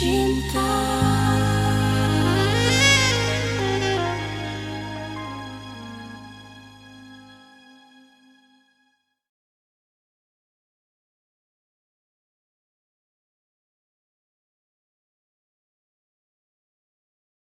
cinta.